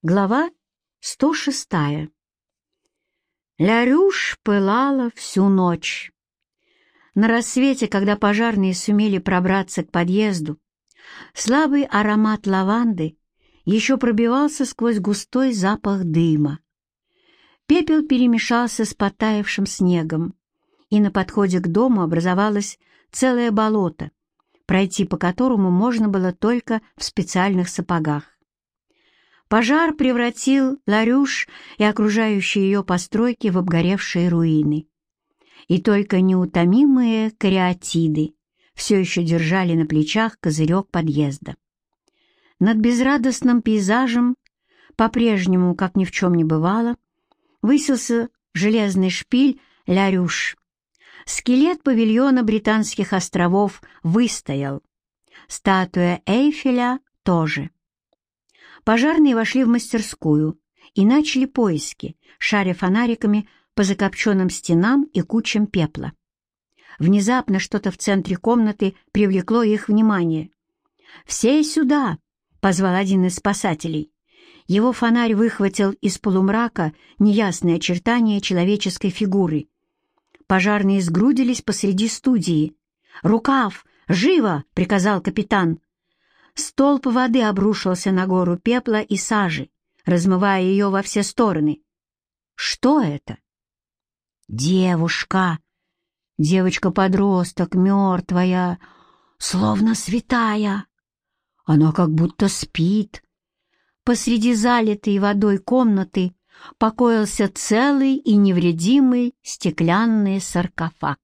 Глава 106. Лярюш пылала всю ночь. На рассвете, когда пожарные сумели пробраться к подъезду, слабый аромат лаванды еще пробивался сквозь густой запах дыма. Пепел перемешался с потаявшим снегом, и на подходе к дому образовалось целое болото, пройти по которому можно было только в специальных сапогах. Пожар превратил Ларюш и окружающие ее постройки в обгоревшие руины. И только неутомимые кариатиды все еще держали на плечах козырек подъезда. Над безрадостным пейзажем, по-прежнему, как ни в чем не бывало, высился железный шпиль Ларюш. Скелет павильона Британских островов выстоял. Статуя Эйфеля тоже. Пожарные вошли в мастерскую и начали поиски, шаря фонариками по закопченным стенам и кучам пепла. Внезапно что-то в центре комнаты привлекло их внимание. «Все сюда!» — позвал один из спасателей. Его фонарь выхватил из полумрака неясные очертания человеческой фигуры. Пожарные сгрудились посреди студии. «Рукав! Живо!» — приказал капитан. Столб воды обрушился на гору пепла и сажи, размывая ее во все стороны. Что это? Девушка. Девочка-подросток, мертвая, словно святая. Она как будто спит. Посреди залитой водой комнаты покоился целый и невредимый стеклянный саркофаг.